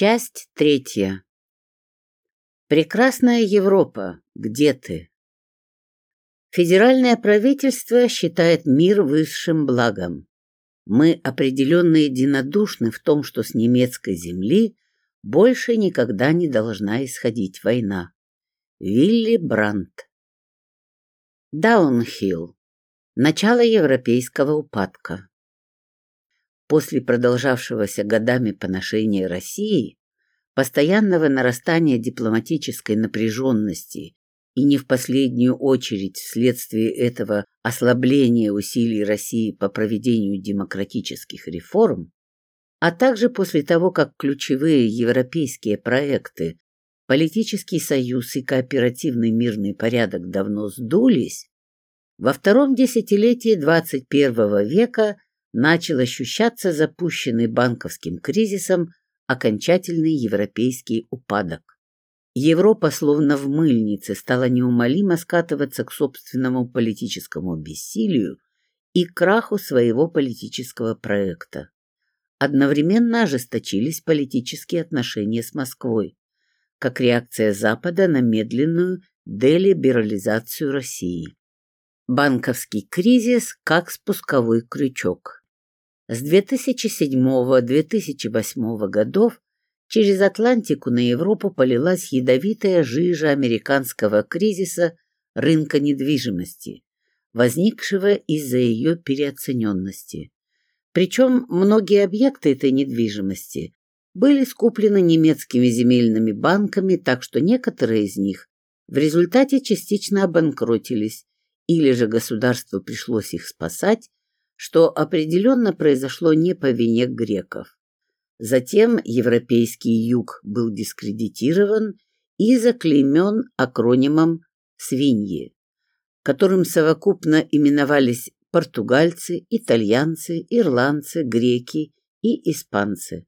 Часть третья. Прекрасная Европа, где ты? Федеральное правительство считает мир высшим благом. Мы определенно единодушны в том, что с немецкой земли больше никогда не должна исходить война. Вилли Брандт. Даунхилл. Начало европейского упадка. После продолжавшегося годами поношения России, постоянного нарастания дипломатической напряженности и не в последнюю очередь вследствие этого ослабления усилий России по проведению демократических реформ, а также после того, как ключевые европейские проекты политический союз и кооперативный мирный порядок давно сдулись, во втором десятилетии XXI века начал ощущаться запущенный банковским кризисом окончательный европейский упадок. Европа, словно в мыльнице, стала неумолимо скатываться к собственному политическому бессилию и краху своего политического проекта. Одновременно ожесточились политические отношения с Москвой, как реакция Запада на медленную делиберализацию России. Банковский кризис как спусковой крючок. С 2007-2008 годов Через Атлантику на Европу полилась ядовитая жижа американского кризиса рынка недвижимости, возникшего из-за ее переоцененности. Причем многие объекты этой недвижимости были скуплены немецкими земельными банками, так что некоторые из них в результате частично обанкротились, или же государству пришлось их спасать, что определенно произошло не по вине греков. Затем европейский юг был дискредитирован и заклеймен акронимом «свиньи», которым совокупно именовались португальцы, итальянцы, ирландцы, греки и испанцы.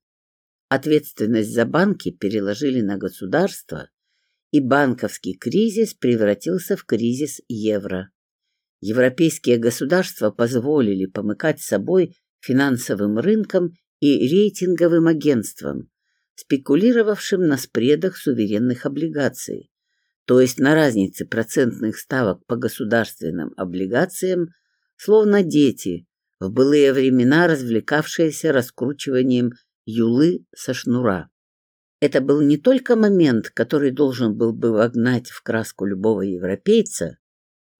Ответственность за банки переложили на государство, и банковский кризис превратился в кризис евро. Европейские государства позволили помыкать собой финансовым рынкам и рейтинговым агентствам, спекулировавшим на спредах суверенных облигаций, то есть на разнице процентных ставок по государственным облигациям, словно дети, в былые времена развлекавшиеся раскручиванием юлы со шнура. Это был не только момент, который должен был бы вогнать в краску любого европейца,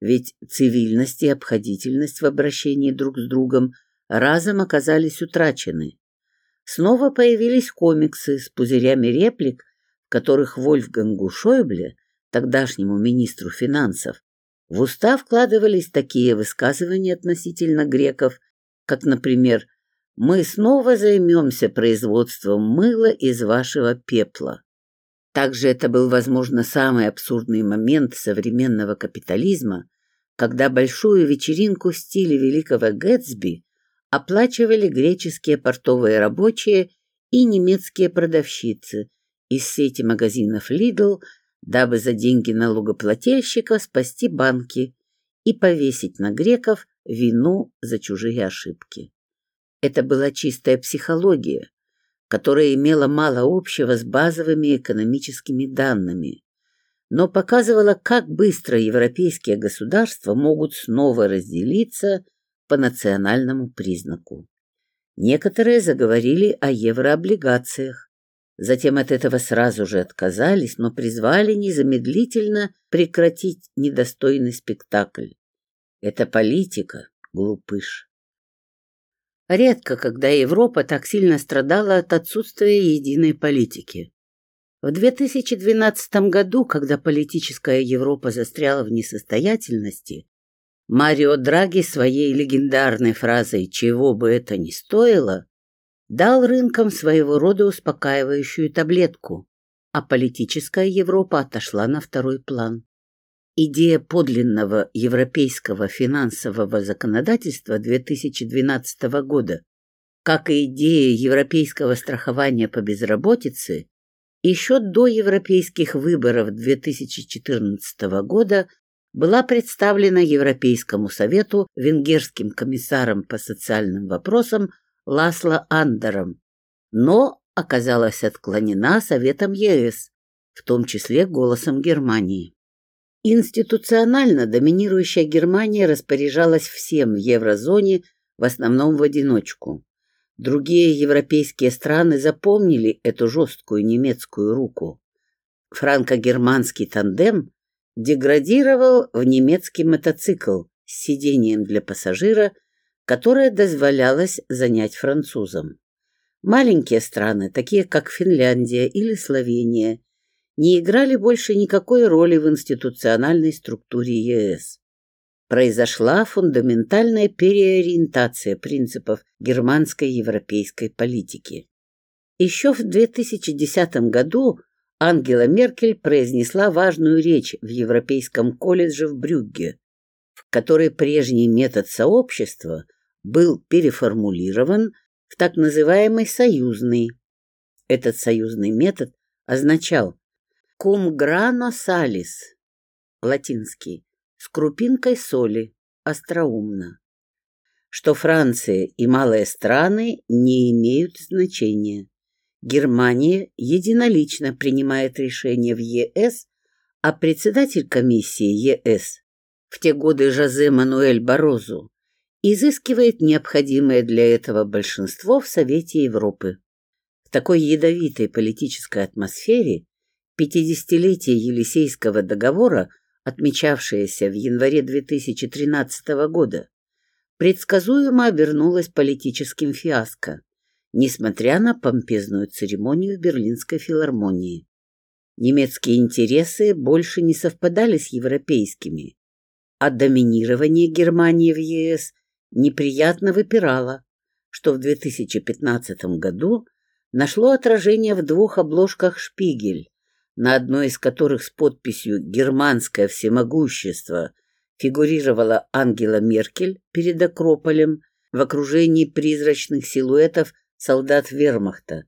ведь цивильность и обходительность в обращении друг с другом разом оказались утрачены. Снова появились комиксы с пузырями реплик, в которых Вольфгангу Шойбле, тогдашнему министру финансов, в уста вкладывались такие высказывания относительно греков, как, например, «Мы снова займемся производством мыла из вашего пепла». Также это был, возможно, самый абсурдный момент современного капитализма, когда большую вечеринку в стиле великого Гэтсби оплачивали греческие портовые рабочие и немецкие продавщицы из сети магазинов Lidl, дабы за деньги налогоплательщика спасти банки и повесить на греков вину за чужие ошибки. Это была чистая психология, которая имела мало общего с базовыми экономическими данными, но показывала, как быстро европейские государства могут снова разделиться по национальному признаку. Некоторые заговорили о еврооблигациях. Затем от этого сразу же отказались, но призвали незамедлительно прекратить недостойный спектакль. Это политика, глупыш. Редко, когда Европа так сильно страдала от отсутствия единой политики. В 2012 году, когда политическая Европа застряла в несостоятельности, Марио Драги своей легендарной фразой «чего бы это ни стоило» дал рынкам своего рода успокаивающую таблетку, а политическая Европа отошла на второй план. Идея подлинного европейского финансового законодательства 2012 года, как и идея европейского страхования по безработице, еще до европейских выборов 2014 года была представлена Европейскому совету венгерским комиссаром по социальным вопросам Ласло Андером, но оказалась отклонена Советом ЕС, в том числе голосом Германии. Институционально доминирующая Германия распоряжалась всем в еврозоне, в основном в одиночку. Другие европейские страны запомнили эту жесткую немецкую руку. Франко-германский тандем деградировал в немецкий мотоцикл с сидением для пассажира, которое дозволялось занять французам. Маленькие страны, такие как Финляндия или Словения, не играли больше никакой роли в институциональной структуре ЕС. Произошла фундаментальная переориентация принципов германской европейской политики. Еще в 2010 году Ангела Меркель произнесла важную речь в Европейском колледже в Брюгге, в которой прежний метод сообщества был переформулирован в так называемый союзный. Этот союзный метод означал Cum grano salis, латинский, с крупинкой соли, остроумно, что Франция и малые страны не имеют значения. Германия единолично принимает решения в ЕС, а председатель комиссии ЕС в те годы Жозе Мануэль Барозу изыскивает необходимое для этого большинство в Совете Европы. В такой ядовитой политической атмосфере Пятидесятилетие Елисейского договора, отмечавшееся в январе 2013 года, предсказуемо обернулось политическим фиаско, несмотря на помпезную церемонию в Берлинской филармонии. Немецкие интересы больше не совпадали с европейскими, а доминирование Германии в ЕС неприятно выпирало, что в 2015 году нашло отражение в двух обложках «Шпигель», на одной из которых с подписью «Германское всемогущество» фигурировала Ангела Меркель перед Акрополем в окружении призрачных силуэтов солдат вермахта,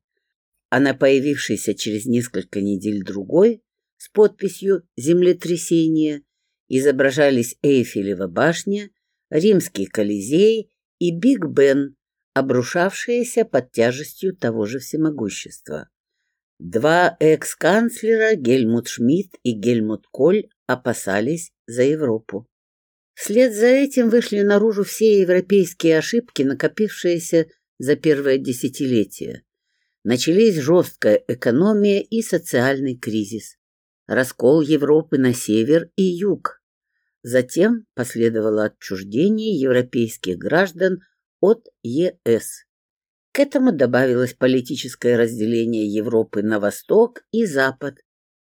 а на появившейся через несколько недель другой с подписью «Землетрясение» изображались Эйфелева башня, Римский Колизей и Биг Бен, обрушавшиеся под тяжестью того же всемогущества. Два экс-канцлера, Гельмут Шмидт и Гельмут Коль, опасались за Европу. Вслед за этим вышли наружу все европейские ошибки, накопившиеся за первое десятилетие. Начались жесткая экономия и социальный кризис, раскол Европы на север и юг. Затем последовало отчуждение европейских граждан от ЕС. К этому добавилось политическое разделение Европы на Восток и Запад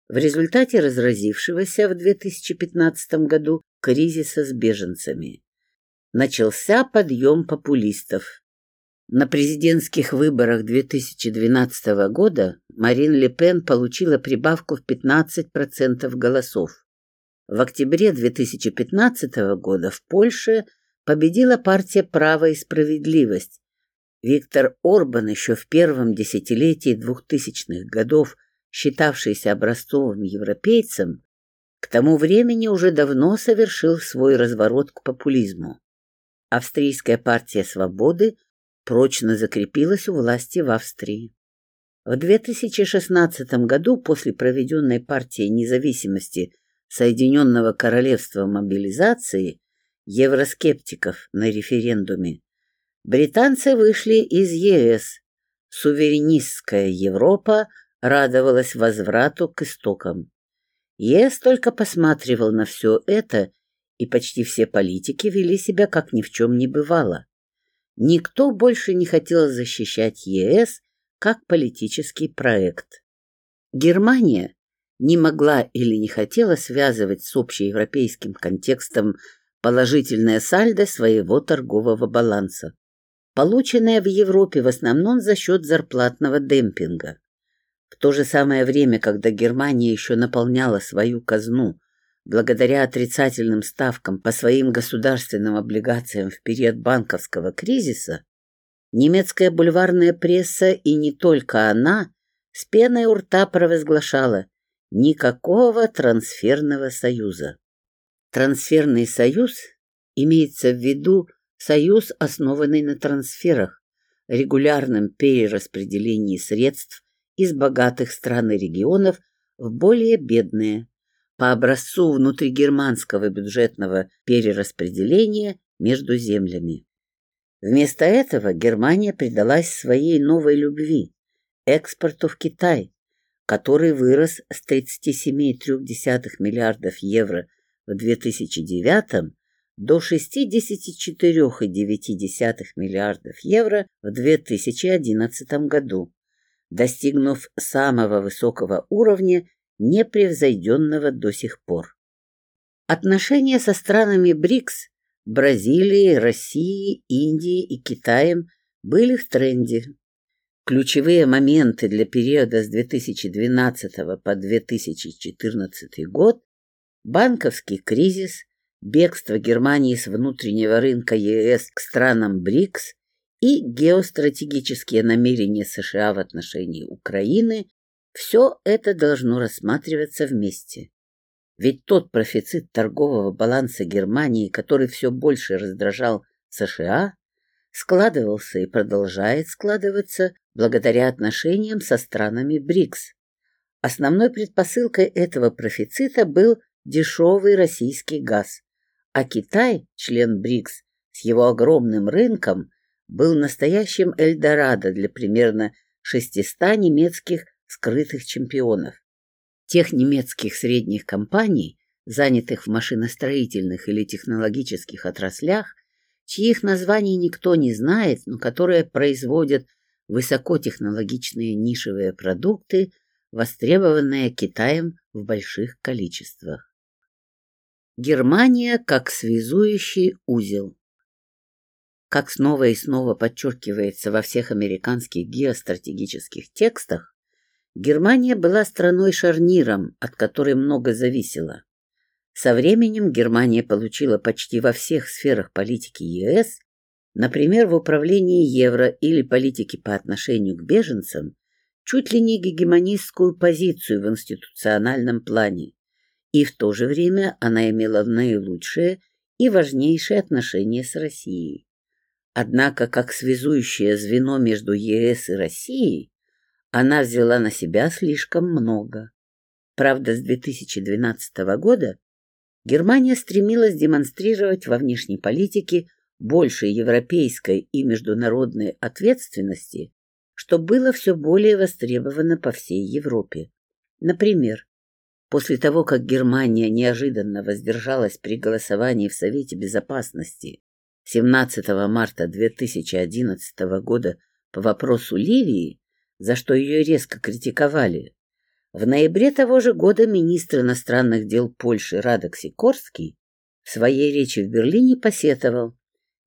в результате разразившегося в 2015 году кризиса с беженцами. Начался подъем популистов. На президентских выборах 2012 года Марин Ле Пен получила прибавку в 15% голосов. В октябре 2015 года в Польше победила партия «Право и справедливость», Виктор Орбан еще в первом десятилетии двухтысячных годов, считавшийся образцовым европейцем, к тому времени уже давно совершил свой разворот к популизму. Австрийская партия свободы прочно закрепилась у власти в Австрии. В 2016 году после проведенной партией независимости Соединенного Королевства мобилизации евроскептиков на референдуме Британцы вышли из ЕС. Суверенистская Европа радовалась возврату к истокам. ЕС только посматривал на все это, и почти все политики вели себя как ни в чем не бывало. Никто больше не хотел защищать ЕС как политический проект. Германия не могла или не хотела связывать с общеевропейским контекстом положительное сальдо своего торгового баланса полученная в Европе в основном за счет зарплатного демпинга. В то же самое время, когда Германия еще наполняла свою казну благодаря отрицательным ставкам по своим государственным облигациям в период банковского кризиса, немецкая бульварная пресса и не только она с пеной у рта провозглашала никакого трансферного союза. Трансферный союз имеется в виду Союз, основанный на трансферах, регулярном перераспределении средств из богатых стран и регионов в более бедные, по образцу внутригерманского бюджетного перераспределения между землями. Вместо этого Германия предалась своей новой любви – экспорту в Китай, который вырос с 37,3 миллиардов евро в 2009 до 64,9 миллиардов евро в 2011 году, достигнув самого высокого уровня, непревзойденного до сих пор. Отношения со странами БРИКС – Бразилией, Россией, Индией и Китаем – были в тренде. Ключевые моменты для периода с 2012 по 2014 год – банковский кризис, бегство Германии с внутреннего рынка ЕС к странам БРИКС и геостратегические намерения США в отношении Украины – все это должно рассматриваться вместе. Ведь тот профицит торгового баланса Германии, который все больше раздражал США, складывался и продолжает складываться благодаря отношениям со странами БРИКС. Основной предпосылкой этого профицита был дешевый российский газ, а Китай, член БРИКС, с его огромным рынком, был настоящим Эльдорадо для примерно 600 немецких скрытых чемпионов. Тех немецких средних компаний, занятых в машиностроительных или технологических отраслях, чьих названий никто не знает, но которые производят высокотехнологичные нишевые продукты, востребованные Китаем в больших количествах. Германия как связующий узел. Как снова и снова подчеркивается во всех американских геостратегических текстах, Германия была страной-шарниром, от которой много зависело. Со временем Германия получила почти во всех сферах политики ЕС, например, в управлении евро или политике по отношению к беженцам, чуть ли не гегемонистскую позицию в институциональном плане, и в то же время она имела наилучшие и важнейшие отношения с Россией. Однако, как связующее звено между ЕС и Россией, она взяла на себя слишком много. Правда, с 2012 года Германия стремилась демонстрировать во внешней политике больше европейской и международной ответственности, что было все более востребовано по всей Европе. Например, после того, как Германия неожиданно воздержалась при голосовании в Совете Безопасности 17 марта 2011 года по вопросу Ливии, за что ее резко критиковали, в ноябре того же года министр иностранных дел Польши Радок Сикорский в своей речи в Берлине посетовал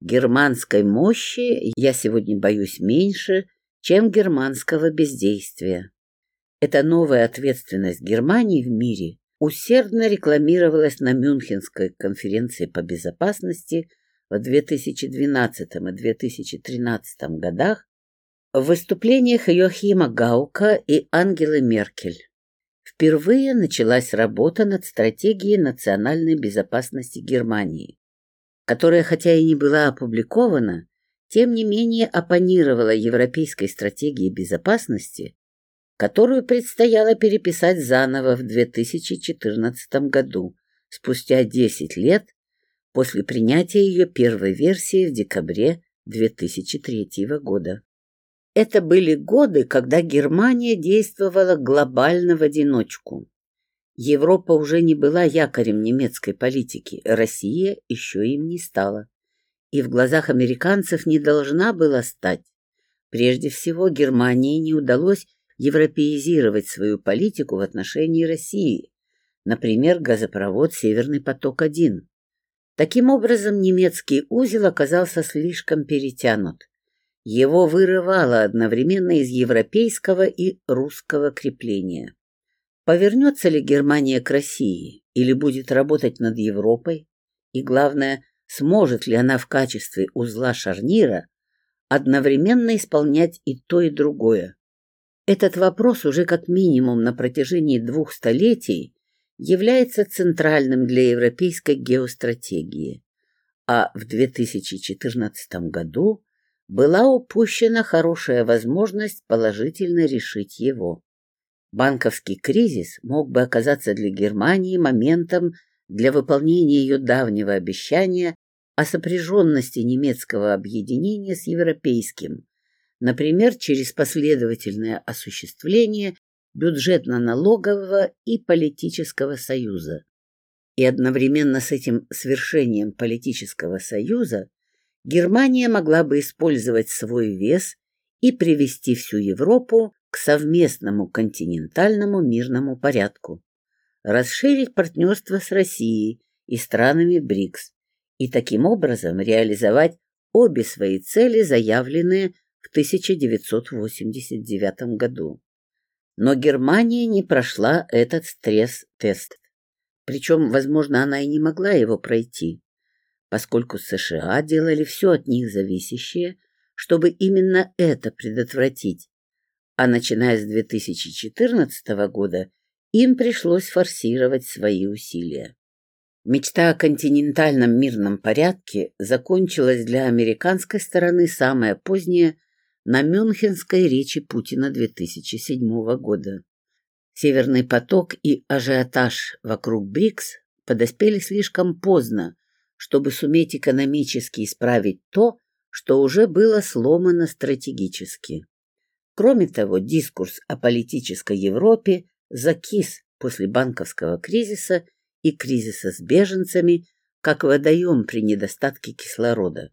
«Германской мощи я сегодня боюсь меньше, чем германского бездействия». Эта новая ответственность Германии в мире усердно рекламировалась на Мюнхенской конференции по безопасности в 2012 и 2013 годах в выступлениях Йохима Гаука и Ангелы Меркель. Впервые началась работа над стратегией национальной безопасности Германии, которая хотя и не была опубликована, тем не менее оппонировала европейской стратегии безопасности, которую предстояло переписать заново в 2014 году, спустя 10 лет после принятия ее первой версии в декабре 2003 года. Это были годы, когда Германия действовала глобально в одиночку. Европа уже не была якорем немецкой политики, Россия еще им не стала. И в глазах американцев не должна была стать. Прежде всего, Германии не удалось европеизировать свою политику в отношении России, например, газопровод «Северный поток-1». Таким образом, немецкий узел оказался слишком перетянут. Его вырывало одновременно из европейского и русского крепления. Повернется ли Германия к России или будет работать над Европой? И главное, сможет ли она в качестве узла шарнира одновременно исполнять и то, и другое? Этот вопрос уже как минимум на протяжении двух столетий является центральным для европейской геостратегии. А в 2014 году была упущена хорошая возможность положительно решить его. Банковский кризис мог бы оказаться для Германии моментом для выполнения ее давнего обещания о сопряженности немецкого объединения с европейским, например, через последовательное осуществление бюджетно-налогового и политического союза. И одновременно с этим свершением политического союза Германия могла бы использовать свой вес и привести всю Европу к совместному континентальному мирному порядку, расширить партнерство с Россией и странами БРИКС и таким образом реализовать обе свои цели, заявленные в 1989 году. Но Германия не прошла этот стресс-тест. Причем, возможно, она и не могла его пройти, поскольку США делали все от них зависящее, чтобы именно это предотвратить. А начиная с 2014 года им пришлось форсировать свои усилия. Мечта о континентальном мирном порядке закончилась для американской стороны самое позднее на Мюнхенской речи Путина 2007 года. Северный поток и ажиотаж вокруг БРИКС подоспели слишком поздно, чтобы суметь экономически исправить то, что уже было сломано стратегически. Кроме того, дискурс о политической Европе закис после банковского кризиса и кризиса с беженцами, как водоем при недостатке кислорода.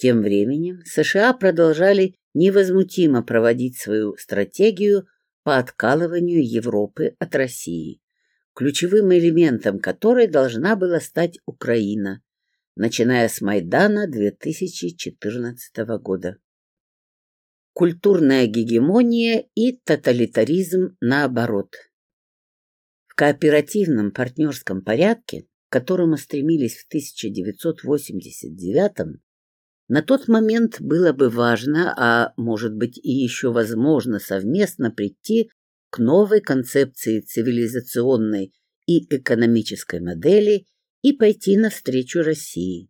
Тем временем США продолжали невозмутимо проводить свою стратегию по откалыванию Европы от России, ключевым элементом которой должна была стать Украина, начиная с Майдана 2014 года. Культурная гегемония и тоталитаризм наоборот. В кооперативном партнерском порядке, к которому стремились в 1989 на тот момент было бы важно, а может быть и еще возможно совместно прийти к новой концепции цивилизационной и экономической модели и пойти навстречу России.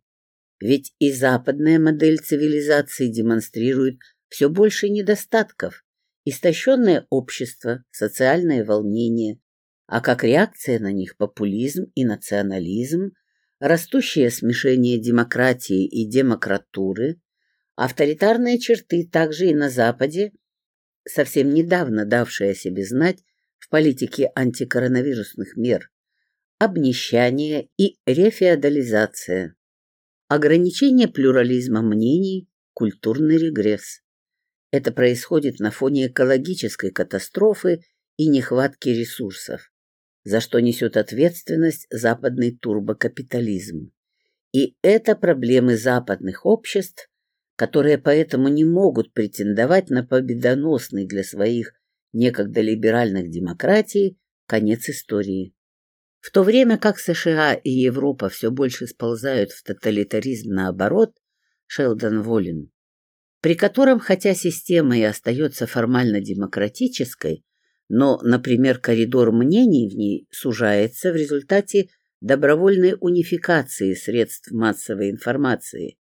Ведь и западная модель цивилизации демонстрирует все больше недостатков, истощенное общество, социальное волнение, а как реакция на них популизм и национализм, растущее смешение демократии и демократуры, авторитарные черты также и на Западе, совсем недавно давшие о себе знать в политике антикоронавирусных мер, обнищание и рефеодализация, ограничение плюрализма мнений, культурный регресс. Это происходит на фоне экологической катастрофы и нехватки ресурсов за что несет ответственность западный турбокапитализм. И это проблемы западных обществ, которые поэтому не могут претендовать на победоносный для своих некогда либеральных демократий конец истории. В то время как США и Европа все больше сползают в тоталитаризм наоборот, Шелдон Волин, при котором, хотя система и остается формально демократической, но, например, коридор мнений в ней сужается в результате добровольной унификации средств массовой информации,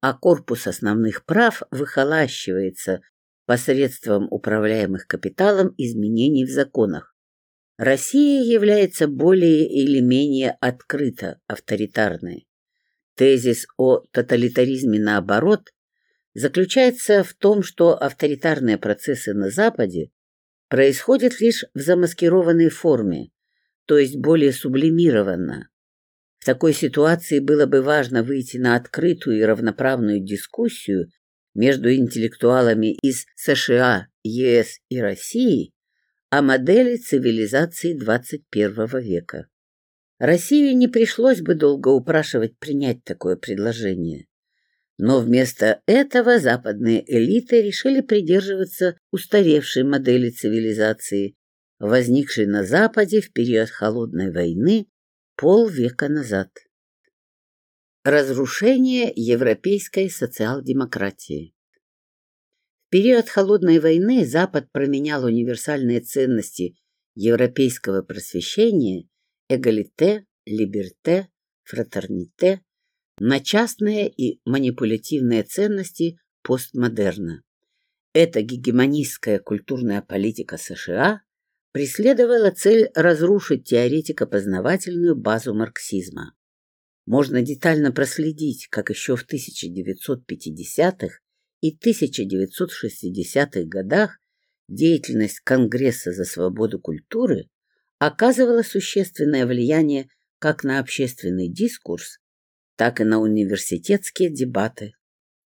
а корпус основных прав выхолащивается посредством управляемых капиталом изменений в законах. Россия является более или менее открыто авторитарной. Тезис о тоталитаризме наоборот заключается в том, что авторитарные процессы на Западе происходит лишь в замаскированной форме, то есть более сублимированно. В такой ситуации было бы важно выйти на открытую и равноправную дискуссию между интеллектуалами из США, ЕС и России о модели цивилизации 21 века. России не пришлось бы долго упрашивать принять такое предложение. Но вместо этого западные элиты решили придерживаться устаревшей модели цивилизации, возникшей на Западе в период Холодной войны полвека назад. Разрушение европейской социал-демократии В период Холодной войны Запад променял универсальные ценности европейского просвещения эгалите, либерте, фратерните на частные и манипулятивные ценности постмодерна. Эта гегемонистская культурная политика США преследовала цель разрушить теоретико-познавательную базу марксизма. Можно детально проследить, как еще в 1950-х и 1960-х годах деятельность Конгресса за свободу культуры оказывала существенное влияние как на общественный дискурс, так и на университетские дебаты.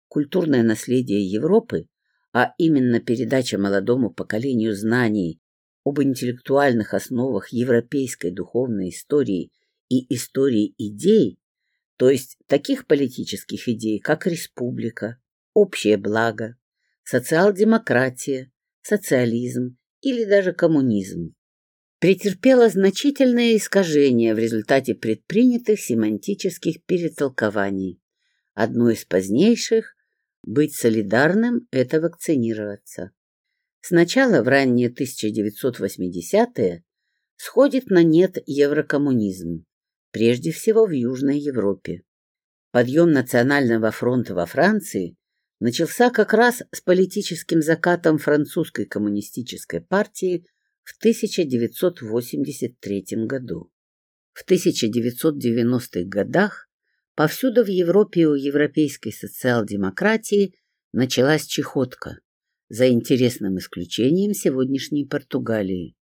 Культурное наследие Европы, а именно передача молодому поколению знаний об интеллектуальных основах европейской духовной истории и истории идей, то есть таких политических идей, как республика, общее благо, социал-демократия, социализм или даже коммунизм, претерпела значительное искажение в результате предпринятых семантических перетолкований. Одно из позднейших – быть солидарным – это вакцинироваться. Сначала в ранние 1980-е сходит на нет еврокоммунизм, прежде всего в Южной Европе. Подъем Национального фронта во Франции начался как раз с политическим закатом французской коммунистической партии в 1983 году. В 1990-х годах повсюду в Европе у европейской социал-демократии началась чехотка, за интересным исключением сегодняшней Португалии.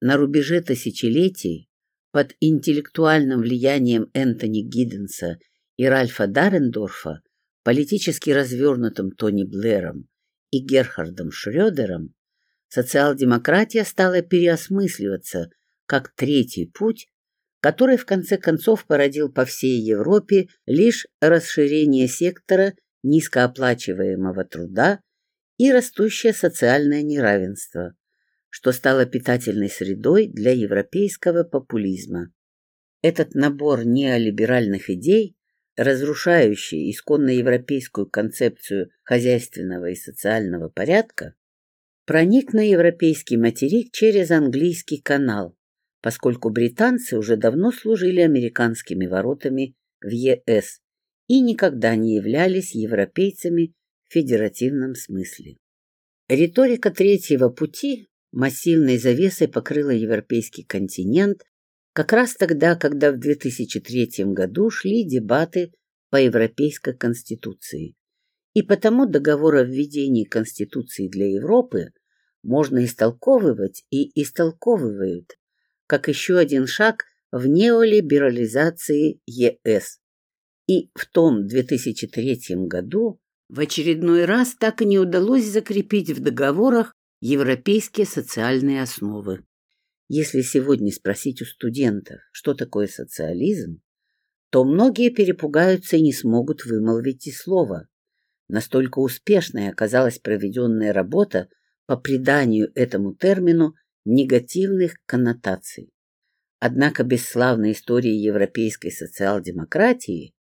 На рубеже тысячелетий под интеллектуальным влиянием Энтони Гидденса и Ральфа Дарендорфа политически развернутым Тони Блэром и Герхардом Шрёдером, социал-демократия стала переосмысливаться как третий путь, который в конце концов породил по всей Европе лишь расширение сектора низкооплачиваемого труда и растущее социальное неравенство, что стало питательной средой для европейского популизма. Этот набор неолиберальных идей разрушающий исконно европейскую концепцию хозяйственного и социального порядка, проник на европейский материк через английский канал, поскольку британцы уже давно служили американскими воротами в ЕС и никогда не являлись европейцами в федеративном смысле. Риторика третьего пути массивной завесой покрыла европейский континент как раз тогда, когда в 2003 году шли дебаты по Европейской Конституции. И потому договор о введении Конституции для Европы можно истолковывать и истолковывают как еще один шаг в неолиберализации ЕС. И в том 2003 году в очередной раз так и не удалось закрепить в договорах европейские социальные основы. Если сегодня спросить у студентов, что такое социализм, то многие перепугаются и не смогут вымолвить и слова. Настолько успешной оказалась проведенная работа по приданию этому термину негативных коннотаций. Однако без славной истории европейской социал-демократии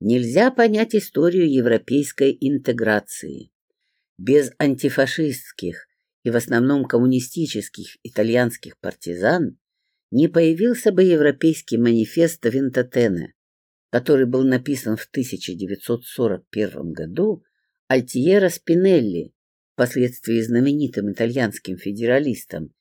нельзя понять историю европейской интеграции. Без антифашистских, и в основном коммунистических итальянских партизан, не появился бы европейский манифест Винтотене, который был написан в 1941 году Альтьеро Спинелли, впоследствии знаменитым итальянским федералистом,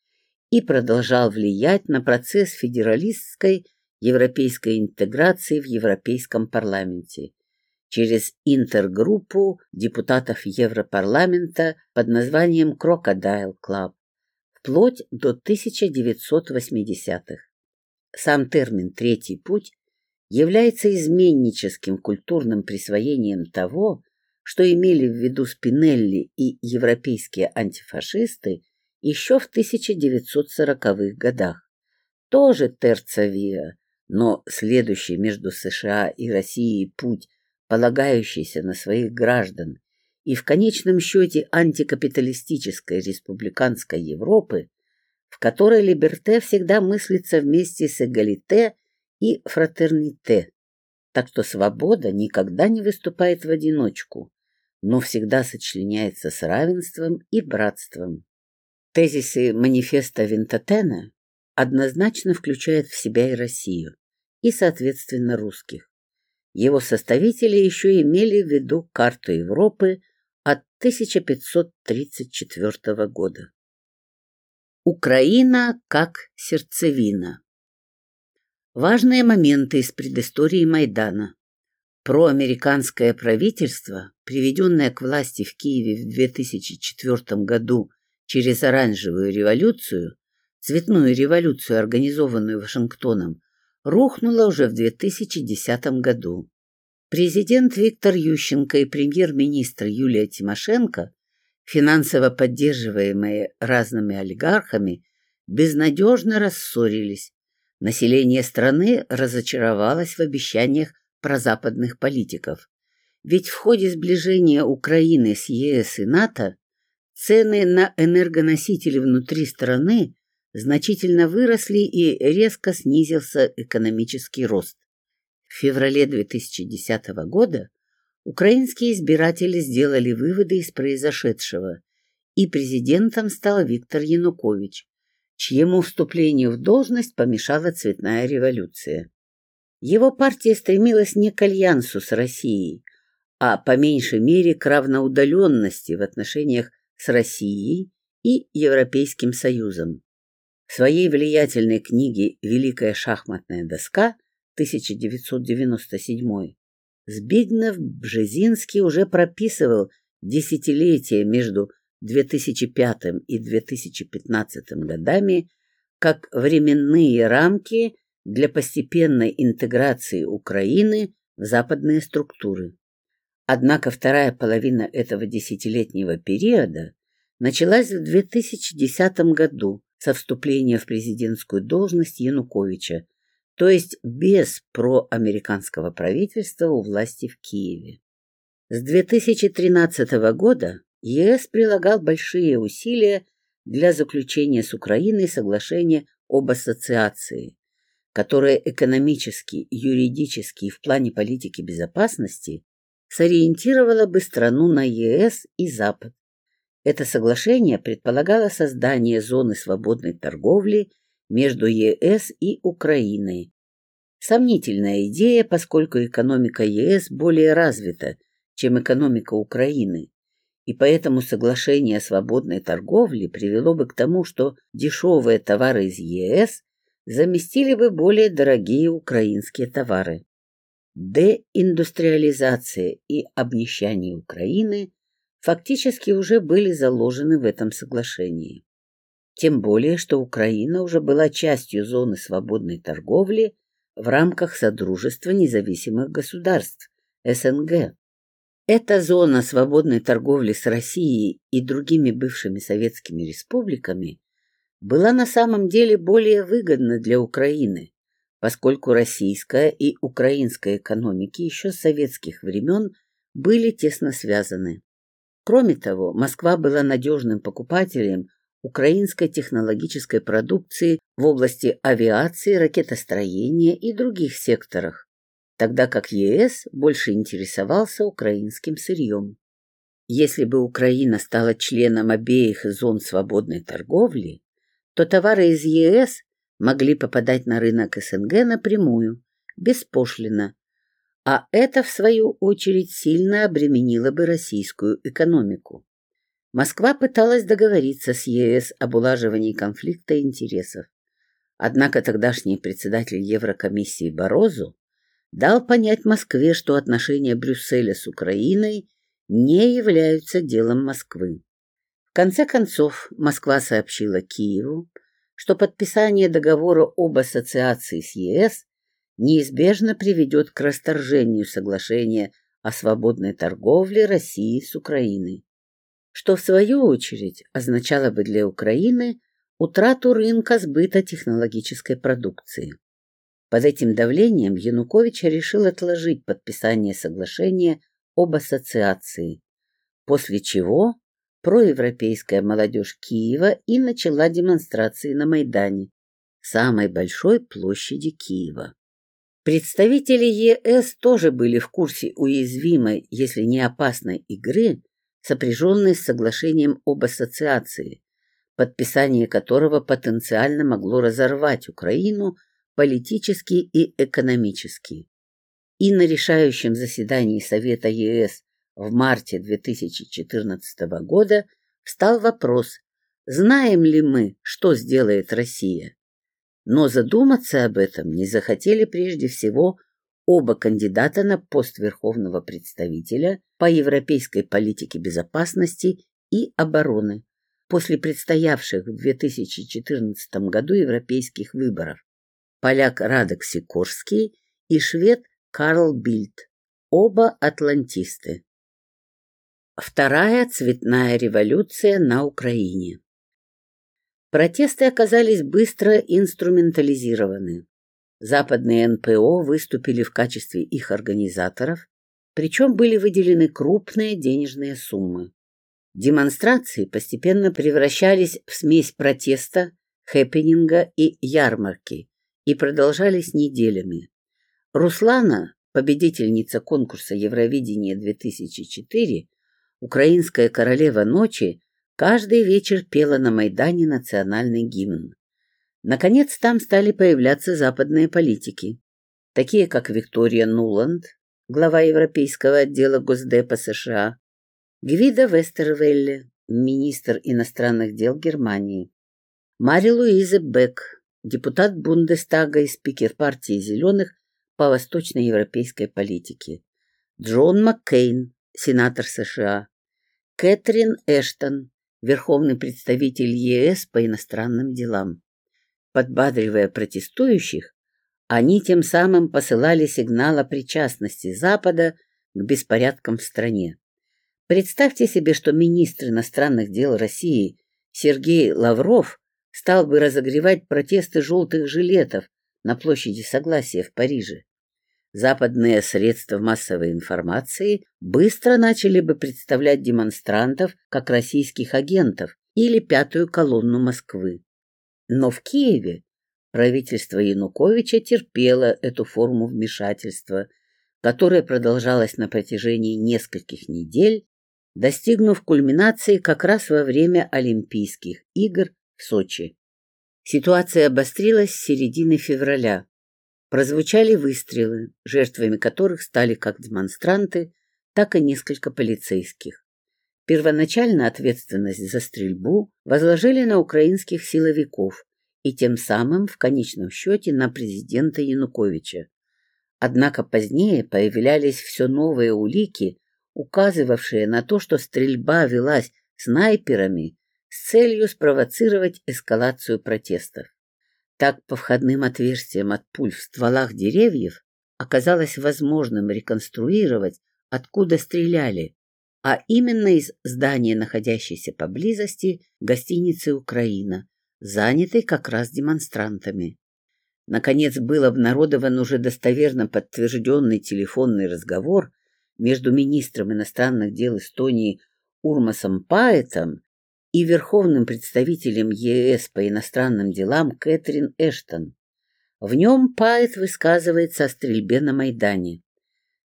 и продолжал влиять на процесс федералистской европейской интеграции в Европейском парламенте через интергруппу депутатов Европарламента под названием Crocodile Club вплоть до 1980-х. Сам термин «третий путь» является изменническим культурным присвоением того, что имели в виду Спинелли и европейские антифашисты еще в 1940-х годах. Тоже терцавия, но следующий между США и Россией путь полагающийся на своих граждан, и в конечном счете антикапиталистической республиканской Европы, в которой либерте всегда мыслится вместе с эгалите и фратерните, так что свобода никогда не выступает в одиночку, но всегда сочленяется с равенством и братством. Тезисы манифеста Винтотена однозначно включают в себя и Россию, и, соответственно, русских. Его составители еще имели в виду карту Европы от 1534 года. Украина как сердцевина. Важные моменты из предыстории Майдана. Проамериканское правительство, приведенное к власти в Киеве в 2004 году через оранжевую революцию, цветную революцию, организованную Вашингтоном, рухнуло уже в 2010 году. Президент Виктор Ющенко и премьер-министр Юлия Тимошенко, финансово поддерживаемые разными олигархами, безнадежно рассорились. Население страны разочаровалось в обещаниях прозападных политиков. Ведь в ходе сближения Украины с ЕС и НАТО цены на энергоносители внутри страны значительно выросли и резко снизился экономический рост. В феврале 2010 года украинские избиратели сделали выводы из произошедшего, и президентом стал Виктор Янукович, чьему вступлению в должность помешала цветная революция. Его партия стремилась не к альянсу с Россией, а по меньшей мере к равноудаленности в отношениях с Россией и Европейским Союзом. В своей влиятельной книге «Великая шахматная доска» 1997 Збигнев Бжезинский уже прописывал десятилетия между 2005 и 2015 годами как временные рамки для постепенной интеграции Украины в западные структуры. Однако вторая половина этого десятилетнего периода началась в 2010 году со вступления в президентскую должность Януковича, то есть без проамериканского правительства у власти в Киеве. С 2013 года ЕС прилагал большие усилия для заключения с Украиной соглашения об ассоциации, которое экономически, юридически и в плане политики безопасности сориентировало бы страну на ЕС и Запад, это соглашение предполагало создание зоны свободной торговли между ЕС и Украиной. Сомнительная идея, поскольку экономика ЕС более развита, чем экономика Украины, и поэтому соглашение о свободной торговле привело бы к тому, что дешевые товары из ЕС заместили бы более дорогие украинские товары. Деиндустриализация и обнищание Украины фактически уже были заложены в этом соглашении. Тем более, что Украина уже была частью зоны свободной торговли в рамках Содружества независимых государств СНГ. Эта зона свободной торговли с Россией и другими бывшими советскими республиками была на самом деле более выгодна для Украины, поскольку российская и украинская экономики еще с советских времен были тесно связаны. Кроме того, Москва была надежным покупателем украинской технологической продукции в области авиации, ракетостроения и других секторах, тогда как ЕС больше интересовался украинским сырьем. Если бы Украина стала членом обеих зон свободной торговли, то товары из ЕС могли попадать на рынок СНГ напрямую, беспошлино, а это, в свою очередь, сильно обременило бы российскую экономику. Москва пыталась договориться с ЕС об улаживании конфликта интересов. Однако тогдашний председатель Еврокомиссии Борозу дал понять Москве, что отношения Брюсселя с Украиной не являются делом Москвы. Конце концов, Москва сообщила Киеву, что подписание договора об ассоциации с ЕС неизбежно приведет к расторжению соглашения о свободной торговле России с Украиной, что в свою очередь означало бы для Украины утрату рынка сбыта технологической продукции. Под этим давлением Янукович решил отложить подписание соглашения об ассоциации, после чего проевропейская молодежь Киева и начала демонстрации на Майдане, самой большой площади Киева. Представители ЕС тоже были в курсе уязвимой, если не опасной игры, сопряженной с соглашением об ассоциации, подписание которого потенциально могло разорвать Украину политически и экономически. И на решающем заседании Совета ЕС В марте 2014 года встал вопрос, знаем ли мы, что сделает Россия. Но задуматься об этом не захотели прежде всего оба кандидата на пост верховного представителя по европейской политике безопасности и обороны после предстоявших в 2014 году европейских выборов. Поляк Радок Сикорский и швед Карл Бильд, оба атлантисты. Вторая цветная революция на Украине. Протесты оказались быстро инструментализированы. Западные НПО выступили в качестве их организаторов, причем были выделены крупные денежные суммы. Демонстрации постепенно превращались в смесь протеста, хэппининга и ярмарки и продолжались неделями. Руслана, победительница конкурса Евровидения 2004, украинская королева ночи, каждый вечер пела на Майдане национальный гимн. Наконец там стали появляться западные политики, такие как Виктория Нуланд, глава Европейского отдела Госдепа США, Гвида Вестервелле, министр иностранных дел Германии, Мари Луиза Бек, депутат Бундестага и спикер партии «Зеленых» по восточноевропейской политике, Джон Маккейн, сенатор США, Кэтрин Эштон, верховный представитель ЕС по иностранным делам. Подбадривая протестующих, они тем самым посылали сигнал о причастности Запада к беспорядкам в стране. Представьте себе, что министр иностранных дел России Сергей Лавров стал бы разогревать протесты желтых жилетов на площади Согласия в Париже. Западные средства массовой информации быстро начали бы представлять демонстрантов как российских агентов или пятую колонну Москвы. Но в Киеве правительство Януковича терпело эту форму вмешательства, которая продолжалась на протяжении нескольких недель, достигнув кульминации как раз во время Олимпийских игр в Сочи. Ситуация обострилась с середины февраля. Прозвучали выстрелы, жертвами которых стали как демонстранты, так и несколько полицейских. Первоначально ответственность за стрельбу возложили на украинских силовиков и тем самым в конечном счете на президента Януковича. Однако позднее появлялись все новые улики, указывавшие на то, что стрельба велась снайперами с целью спровоцировать эскалацию протестов. Так по входным отверстиям от пуль в стволах деревьев оказалось возможным реконструировать, откуда стреляли, а именно из здания, находящейся поблизости гостиницы «Украина», занятой как раз демонстрантами. Наконец был обнародован уже достоверно подтвержденный телефонный разговор между министром иностранных дел Эстонии Урмасом Паэтом и верховным представителем ЕС по иностранным делам Кэтрин Эштон. В нем Паэт высказывается о стрельбе на Майдане.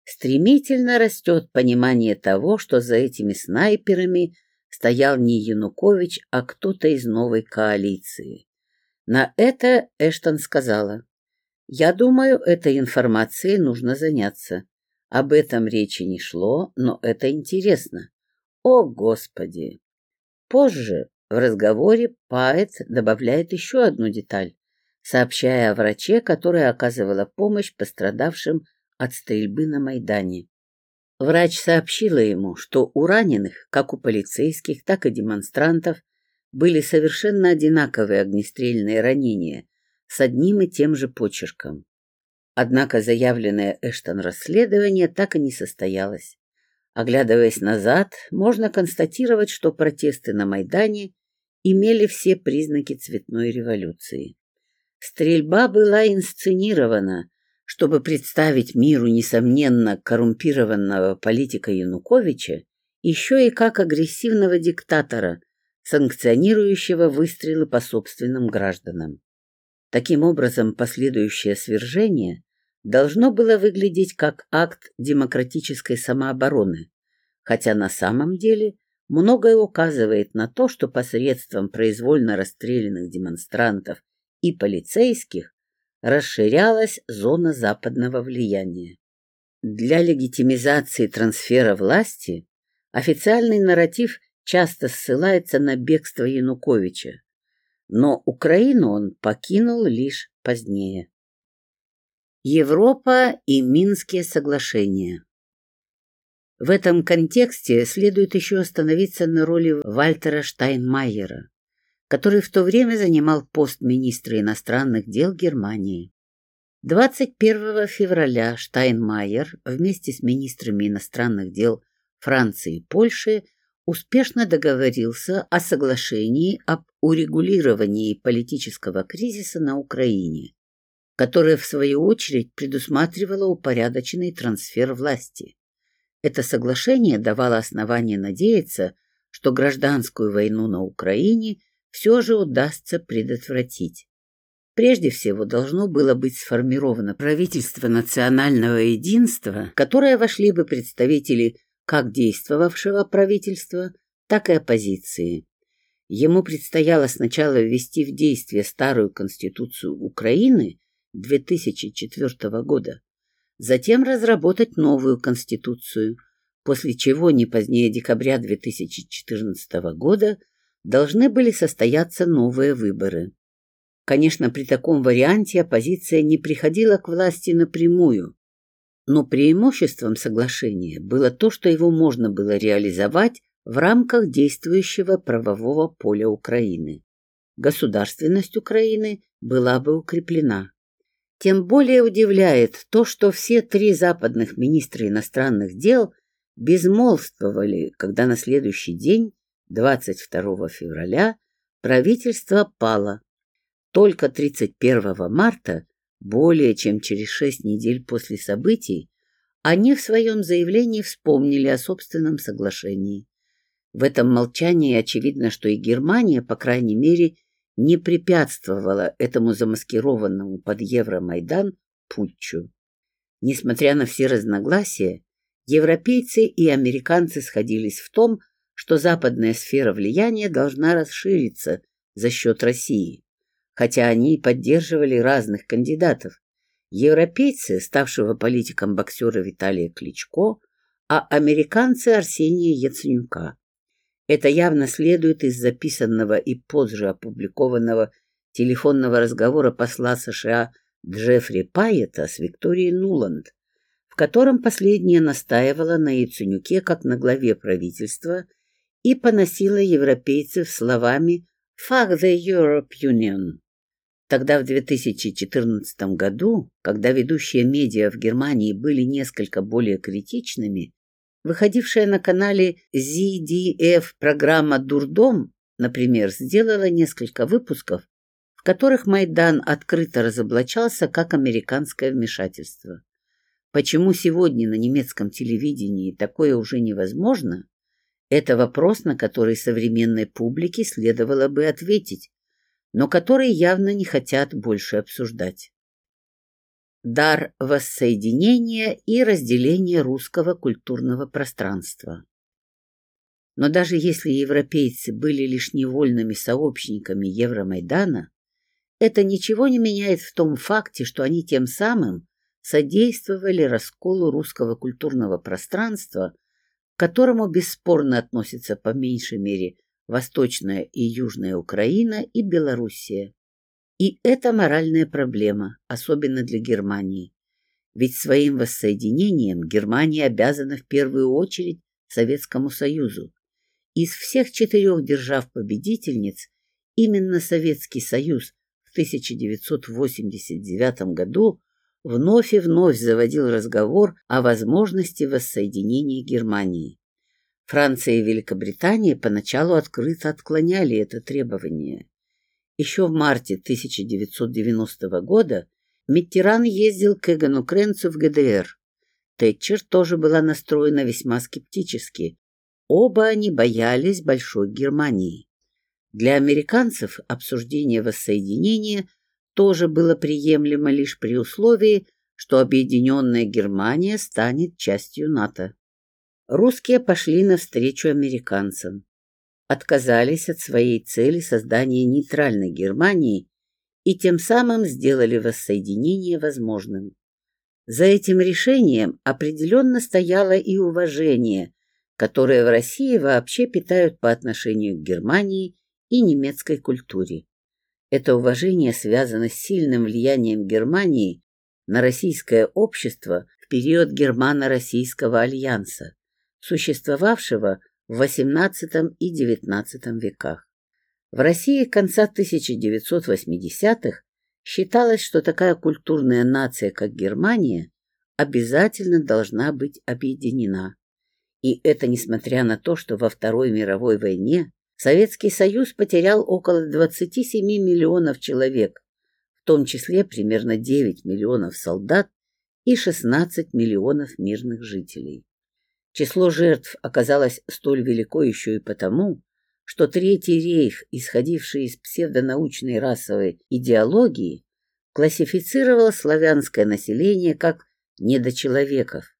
Стремительно растет понимание того, что за этими снайперами стоял не Янукович, а кто-то из новой коалиции. На это Эштон сказала, «Я думаю, этой информацией нужно заняться. Об этом речи не шло, но это интересно. О, Господи!» Позже в разговоре Паэт добавляет еще одну деталь, сообщая о враче, которая оказывала помощь пострадавшим от стрельбы на Майдане. Врач сообщила ему, что у раненых, как у полицейских, так и демонстрантов, были совершенно одинаковые огнестрельные ранения с одним и тем же почерком. Однако заявленное Эштон расследование так и не состоялось. Оглядываясь назад, можно констатировать, что протесты на Майдане имели все признаки цветной революции. Стрельба была инсценирована, чтобы представить миру, несомненно, коррумпированного политика Януковича еще и как агрессивного диктатора, санкционирующего выстрелы по собственным гражданам. Таким образом, последующее свержение должно было выглядеть как акт демократической самообороны, хотя на самом деле многое указывает на то, что посредством произвольно расстрелянных демонстрантов и полицейских расширялась зона западного влияния. Для легитимизации трансфера власти официальный нарратив часто ссылается на бегство Януковича, но Украину он покинул лишь позднее. Европа и Минские соглашения В этом контексте следует еще остановиться на роли Вальтера Штайнмайера, который в то время занимал пост министра иностранных дел Германии. 21 февраля Штайнмайер вместе с министрами иностранных дел Франции и Польши успешно договорился о соглашении об урегулировании политического кризиса на Украине, которое, в свою очередь, предусматривало упорядоченный трансфер власти. Это соглашение давало основание надеяться, что гражданскую войну на Украине все же удастся предотвратить. Прежде всего должно было быть сформировано правительство национального единства, в которое вошли бы представители как действовавшего правительства, так и оппозиции. Ему предстояло сначала ввести в действие старую конституцию Украины 2004 года, затем разработать новую конституцию, после чего не позднее декабря 2014 года должны были состояться новые выборы. Конечно, при таком варианте оппозиция не приходила к власти напрямую, но преимуществом соглашения было то, что его можно было реализовать в рамках действующего правового поля Украины. Государственность Украины была бы укреплена. Тем более удивляет то, что все три западных министра иностранных дел безмолвствовали, когда на следующий день, 22 февраля, правительство пало, только 31 марта, более чем через шесть недель после событий, они в своем заявлении вспомнили о собственном соглашении. В этом молчании очевидно, что и Германия, по крайней мере, не препятствовала этому замаскированному под Евромайдан путчу. Несмотря на все разногласия, европейцы и американцы сходились в том, что западная сфера влияния должна расшириться за счет России хотя они и поддерживали разных кандидатов. Европейцы, ставшего политиком боксера Виталия Кличко, а американцы Арсения Яценюка. Это явно следует из записанного и позже опубликованного телефонного разговора посла США Джеффри Пайета с Викторией Нуланд, в котором последняя настаивала на Яценюке как на главе правительства и поносила европейцев словами «Fuck the Europe Union». Тогда, в 2014 году, когда ведущие медиа в Германии были несколько более критичными, выходившая на канале ZDF программа «Дурдом», например, сделала несколько выпусков, в которых Майдан открыто разоблачался как американское вмешательство. Почему сегодня на немецком телевидении такое уже невозможно, это вопрос, на который современной публике следовало бы ответить, но которые явно не хотят больше обсуждать. Дар воссоединения и разделения русского культурного пространства. Но даже если европейцы были лишь невольными сообщниками Евромайдана, это ничего не меняет в том факте, что они тем самым содействовали расколу русского культурного пространства, к которому бесспорно относится по меньшей мере Восточная и Южная Украина и Белоруссия. И это моральная проблема, особенно для Германии. Ведь своим воссоединением Германия обязана в первую очередь Советскому Союзу. Из всех четырех держав-победительниц именно Советский Союз в 1989 году вновь и вновь заводил разговор о возможности воссоединения Германии. Франция и Великобритания поначалу открыто отклоняли это требование. Еще в марте 1990 года Миттеран ездил к Эгону Кренцу в ГДР. Тэтчер тоже была настроена весьма скептически. Оба они боялись Большой Германии. Для американцев обсуждение воссоединения тоже было приемлемо лишь при условии, что объединенная Германия станет частью НАТО русские пошли навстречу американцам, отказались от своей цели создания нейтральной Германии и тем самым сделали воссоединение возможным. За этим решением определенно стояло и уважение, которое в России вообще питают по отношению к Германии и немецкой культуре. Это уважение связано с сильным влиянием Германии на российское общество в период Германо-Российского альянса, существовавшего в XVIII и XIX веках. В России конца 1980-х считалось, что такая культурная нация, как Германия, обязательно должна быть объединена. И это несмотря на то, что во Второй мировой войне Советский Союз потерял около 27 миллионов человек, в том числе примерно 9 миллионов солдат и 16 миллионов мирных жителей. Число жертв оказалось столь велико еще и потому, что Третий рейх, исходивший из псевдонаучной расовой идеологии, классифицировал славянское население как недочеловеков.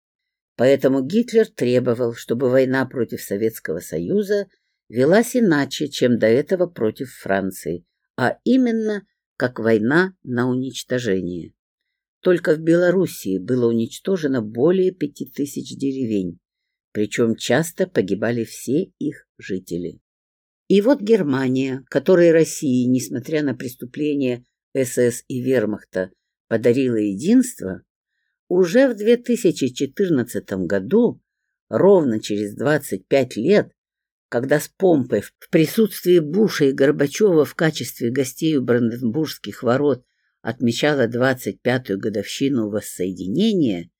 Поэтому Гитлер требовал, чтобы война против Советского Союза велась иначе, чем до этого против Франции, а именно как война на уничтожение. Только в Белоруссии было уничтожено более пяти тысяч деревень, причем часто погибали все их жители. И вот Германия, которой России, несмотря на преступления СС и Вермахта, подарила единство, уже в 2014 году, ровно через 25 лет, когда с помпой в присутствии Буша и Горбачева в качестве гостей у Бранденбургских ворот отмечала 25-ю годовщину воссоединения,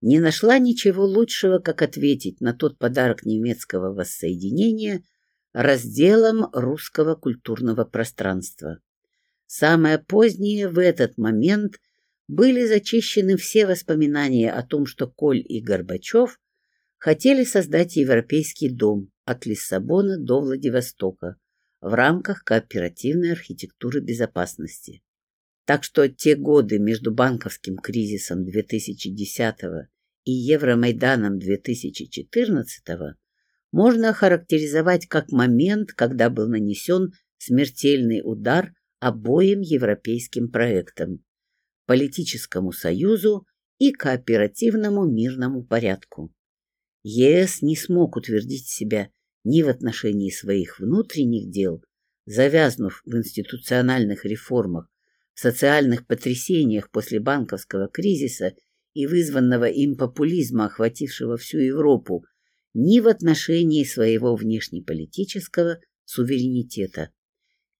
не нашла ничего лучшего, как ответить на тот подарок немецкого воссоединения разделом русского культурного пространства. Самое позднее в этот момент были зачищены все воспоминания о том, что Коль и Горбачев хотели создать Европейский дом от Лиссабона до Владивостока в рамках кооперативной архитектуры безопасности. Так что те годы между банковским кризисом 2010 и Евромайданом 2014 можно охарактеризовать как момент, когда был нанесен смертельный удар обоим европейским проектам – политическому союзу и кооперативному мирному порядку. ЕС не смог утвердить себя ни в отношении своих внутренних дел, завязнув в институциональных реформах, социальных потрясениях после банковского кризиса и вызванного им популизма, охватившего всю Европу, ни в отношении своего внешнеполитического суверенитета.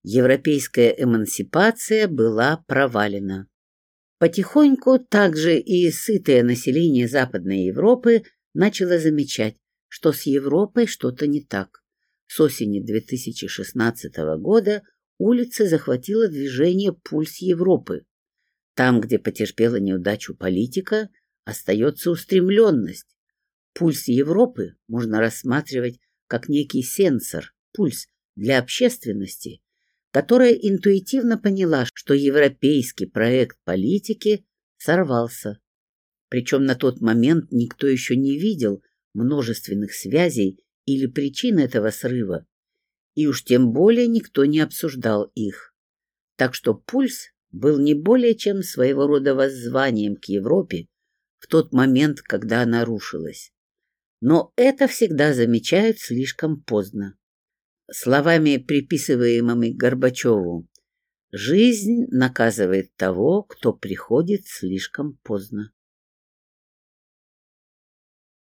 Европейская эмансипация была провалена. Потихоньку также и сытое население Западной Европы начало замечать, что с Европой что-то не так. С осени 2016 года улицы захватило движение «Пульс Европы». Там, где потерпела неудачу политика, остается устремленность. Пульс Европы можно рассматривать как некий сенсор, пульс для общественности, которая интуитивно поняла, что европейский проект политики сорвался. Причем на тот момент никто еще не видел множественных связей или причин этого срыва, и уж тем более никто не обсуждал их. Так что пульс был не более чем своего рода воззванием к Европе в тот момент, когда она рушилась. Но это всегда замечают слишком поздно. Словами, приписываемыми Горбачеву, «Жизнь наказывает того, кто приходит слишком поздно».